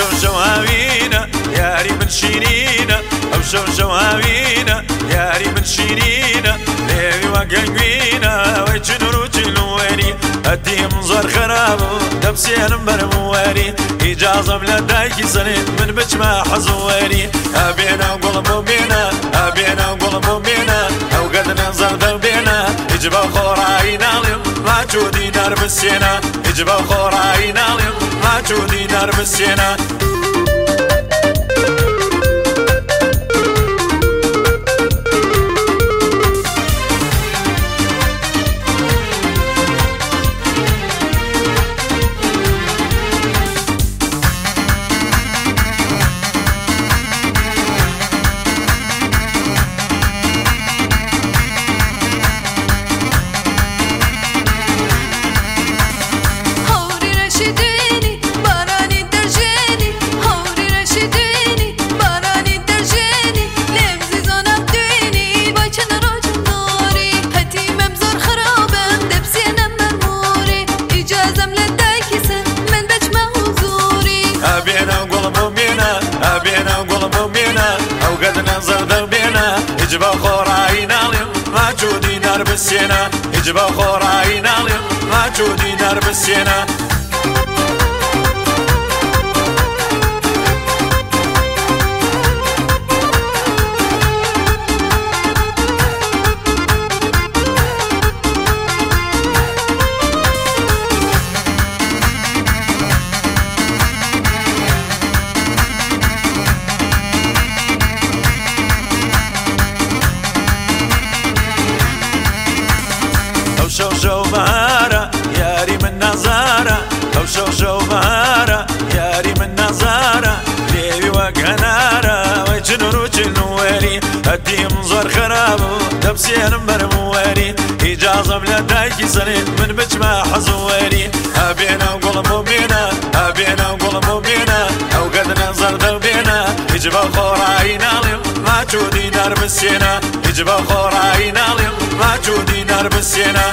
شەو شەوهاوینە یاری من شیرینە ئەو شەو شەوهاوینە یاری من شیرینە لێوی وەگەنگوینە ئەوەی چنور و چلووەری ئەتیم زۆر خراپ و دەپسێنم بەرموەری ئیجازم لە دایکی سنێت من بچمە حەزوەری ئەبێنە گوڵم و بێنە ئەبێنە گوڵم و بێنە ئەو گەدنە زەردە بێنە هیچ بە خۆڕایی ناڵێم هاتو دینار بسێنە هجبە خۆڕایی ناڵێم هاتو دینار بسێنە ئەبێنە گوڵم و بێنە ئەو گەدنە زەردە بێنە هجبە خۆڕایی ناڵێم ماچودی نەر بسێنە هجبە خۆڕایی ناڵێم ماچودی نەر بسێنە. ئەتیم زۆر خراپ و دەپسێنم بەرم وەری ئیجاازم لە دایکی سەرێت من بچمە حەزوەری ئەبێنە گوڵم و بێنە ئەبێنە گوڵم و بێنە ئەو گەدنە زەردە بێنە هیچبە خۆڕایی ناڵیم ماچودی نەر بسێنە هیچبە خۆڕایی ناڵیم ماچودی نەر بسێنە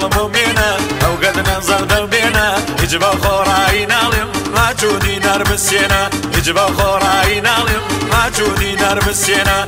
دڵم و بێنە ئەو گەدنم زەردەر بێنە هیچ بە خۆڕایی ناڵێم ماچودی نەر بسێنە هیچ بە خۆڕایی ناڵێم ماچودی نەر بسێنە.